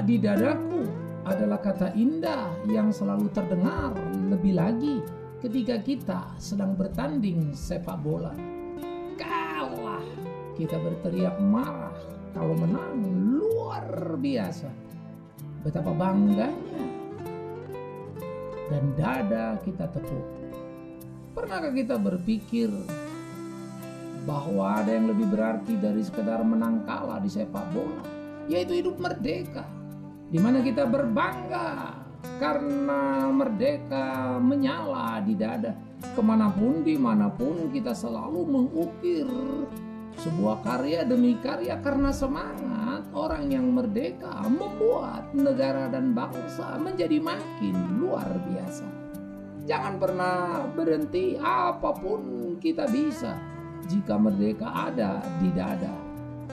di dadaku adalah kata indah yang selalu terdengar lebih lagi ketika kita sedang bertanding sepak bola. Kalah, kita berteriak marah. Kalau menang, luar biasa. Betapa bangganya. Dan dada kita tepuk. Pernahkah kita berpikir bahwa ada yang lebih berarti dari sekedar menang kalah di sepak bola, yaitu hidup merdeka, di mana kita berbangga karena merdeka menyala di dada. Ke mana pun, di mana pun kita selalu mengukir sebuah karya demi karya karena semangat orang yang merdeka membuat negara dan bangsa menjadi makin luar biasa. Jangan pernah berhenti apa pun kita bisa jika merdeka ada di dada.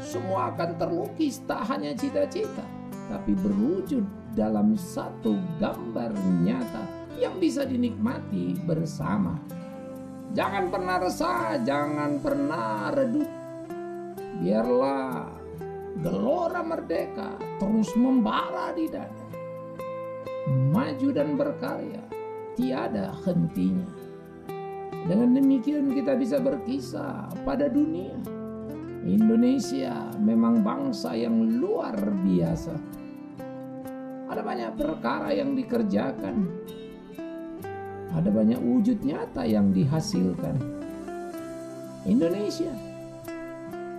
Semua akan terlukis tak hanya cita-cita tapi berwujud dalam satu gambar nyata yang bisa dinikmati bersama. Jangan pernah resah, jangan pernah redup. Biarlah gelora merdeka terus membara di dada. Maju dan berkarya, tiada hentinya. Dengan demikian kita bisa berkisah pada dunia. Indonesia memang bangsa yang luar biasa ada banyak perkara yang dikerjakan. Ada banyak wujud nyata yang dihasilkan. Indonesia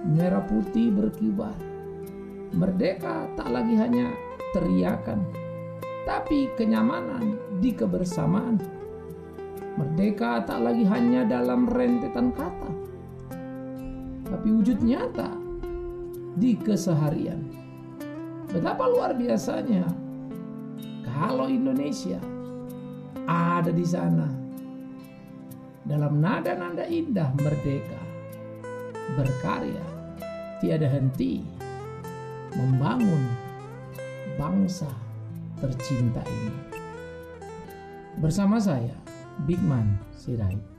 merah putih berkibar. Merdeka tak lagi hanya teriakan, tapi kenyamanan di kebersamaan. Merdeka tak lagi hanya dalam rentetan kata, tapi wujud nyata di keseharian. Betapa luar biasanya kalau Indonesia ada di sana dalam nada-nada indah merdeka berkarya tiada henti membangun bangsa tercinta ini bersama saya Bigman Sirait